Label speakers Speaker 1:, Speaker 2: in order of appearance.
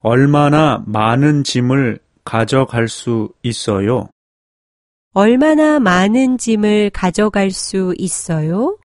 Speaker 1: 얼마나 많은 짐을 가져갈 수 있어요?
Speaker 2: 얼마나 많은 짐을 가져갈 수 있어요?